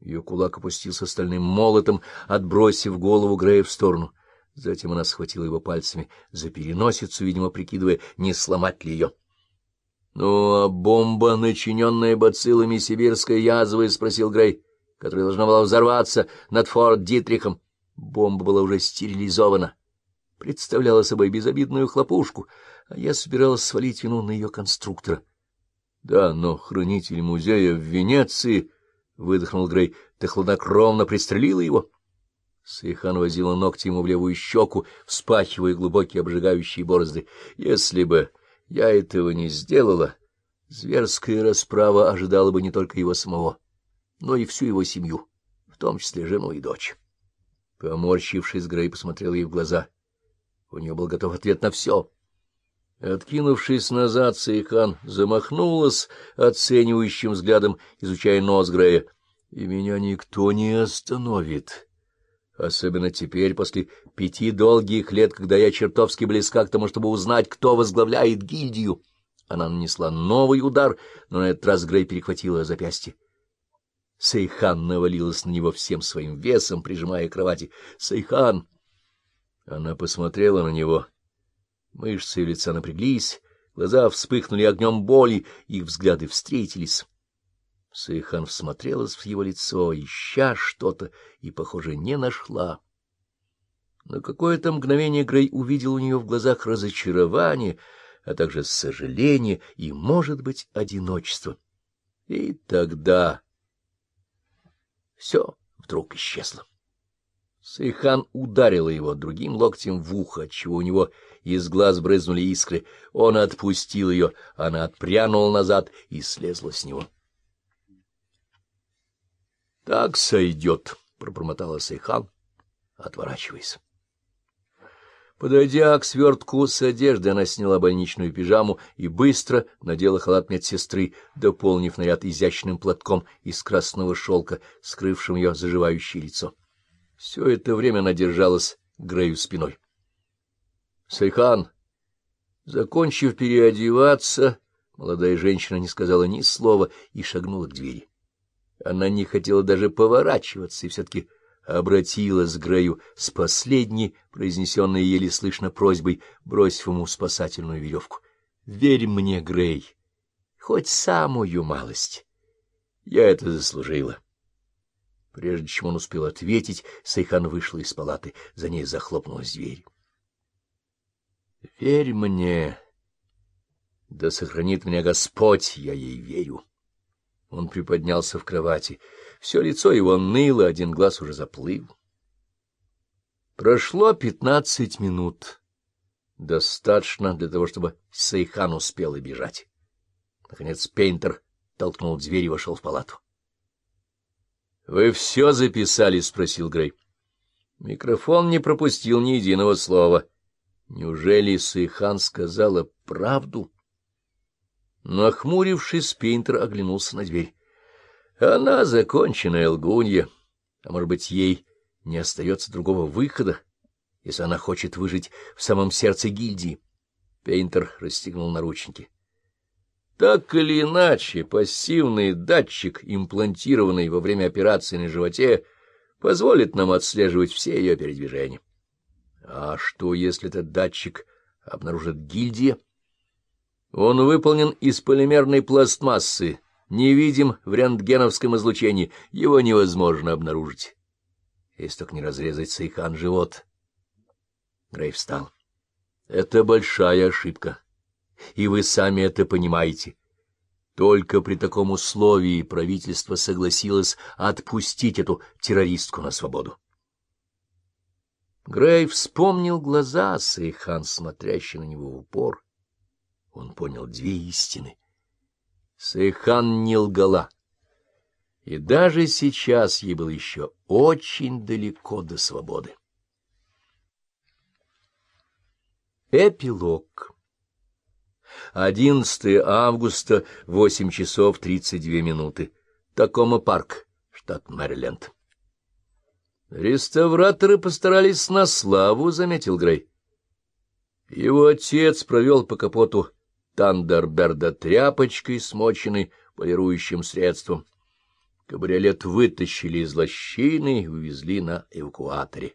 Ее кулак опустился стальным молотом, отбросив голову Грея в сторону. Затем она схватила его пальцами за переносицу, видимо, прикидывая, не сломать ли ее. — Ну, а бомба, начиненная бациллами сибирской язвы? — спросил Грей, которая должна была взорваться над Форт Дитрихом. Бомба была уже стерилизована, представляла собой безобидную хлопушку, а я собиралась свалить вину на ее конструктора. — Да, но хранитель музея в Венеции выдохнул Грей. — Ты хладнокровно пристрелила его? Сейхан возила ногти ему в левую щеку, вспахивая глубокие обжигающие борозды. — Если бы я этого не сделала, зверская расправа ожидала бы не только его самого, но и всю его семью, в том числе жену и дочь. Поморщившись, Грей посмотрел ей в глаза. У нее был готов ответ на все. Откинувшись назад, Сейхан замахнулась оценивающим взглядом, изучая нос Грея. И меня никто не остановит. Особенно теперь, после пяти долгих лет, когда я чертовски близка к тому, чтобы узнать, кто возглавляет гильдию. Она нанесла новый удар, но на этот раз Грей перехватила запястье. Сейхан навалилась на него всем своим весом, прижимая к кровати. «Сейхан!» Она посмотрела на него — Мышцы лица напряглись, глаза вспыхнули огнем боли, их взгляды встретились. Сайхан всмотрелась в его лицо, ища что-то, и, похоже, не нашла. На какое-то мгновение Грей увидел у нее в глазах разочарование, а также сожаление и, может быть, одиночество. И тогда все вдруг исчезло. Сайхан ударила его другим локтем в ухо, отчего у него из глаз брызнули искры. Он отпустил ее, она отпрянула назад и слезла с него. — Так сойдет, — пробормотала Сайхан, отворачиваясь. Подойдя к свертку с одеждой, она сняла больничную пижаму и быстро надела халат медсестры, дополнив наряд изящным платком из красного шелка, скрывшим ее заживающее лицо. Все это время она держалась Грею спиной. Сайхан, закончив переодеваться, молодая женщина не сказала ни слова и шагнула к двери. Она не хотела даже поворачиваться и все-таки обратилась к Грею с последней, произнесенной еле слышно просьбой, бросив ему спасательную веревку. — Верь мне, Грей, хоть самую малость. Я это заслужила. Прежде чем он успел ответить, Сайхан вышла из палаты, за ней захлопнулась дверь. — Верь мне, да сохранит меня Господь, я ей верю. Он приподнялся в кровати. Все лицо его ныло, один глаз уже заплыл. Прошло пятнадцать минут. Достаточно для того, чтобы Сайхан успела бежать. Наконец Пейнтер толкнул дверь и вошел в палату. — Вы все записали? — спросил Грей. Микрофон не пропустил ни единого слова. Неужели Сайхан сказала правду? Нахмурившись, Пейнтер оглянулся на дверь. Она законченная лгунья, а может быть, ей не остается другого выхода, если она хочет выжить в самом сердце гильдии. Пейнтер расстегнул наручники. Так или иначе, пассивный датчик, имплантированный во время операции на животе, позволит нам отслеживать все ее передвижения. А что, если этот датчик обнаружит гильдия? Он выполнен из полимерной пластмассы, невидим в рентгеновском излучении, его невозможно обнаружить. Если только не разрезать Сайхан живот. Грей встал. Это большая ошибка, и вы сами это понимаете. Только при таком условии правительство согласилось отпустить эту террористку на свободу. Грей вспомнил глаза Сейхан, смотрящие на него в упор. Он понял две истины. Сейхан не лгала. И даже сейчас ей было еще очень далеко до свободы. Эпилог 11 августа, 8 часов 32 минуты. Такома парк, штат Мэриленд. Реставраторы постарались на славу, — заметил Грей. Его отец провел по капоту Тандерберда тряпочкой, смоченной полирующим средством. Кабриолет вытащили из лощины и увезли на эвакуаторе.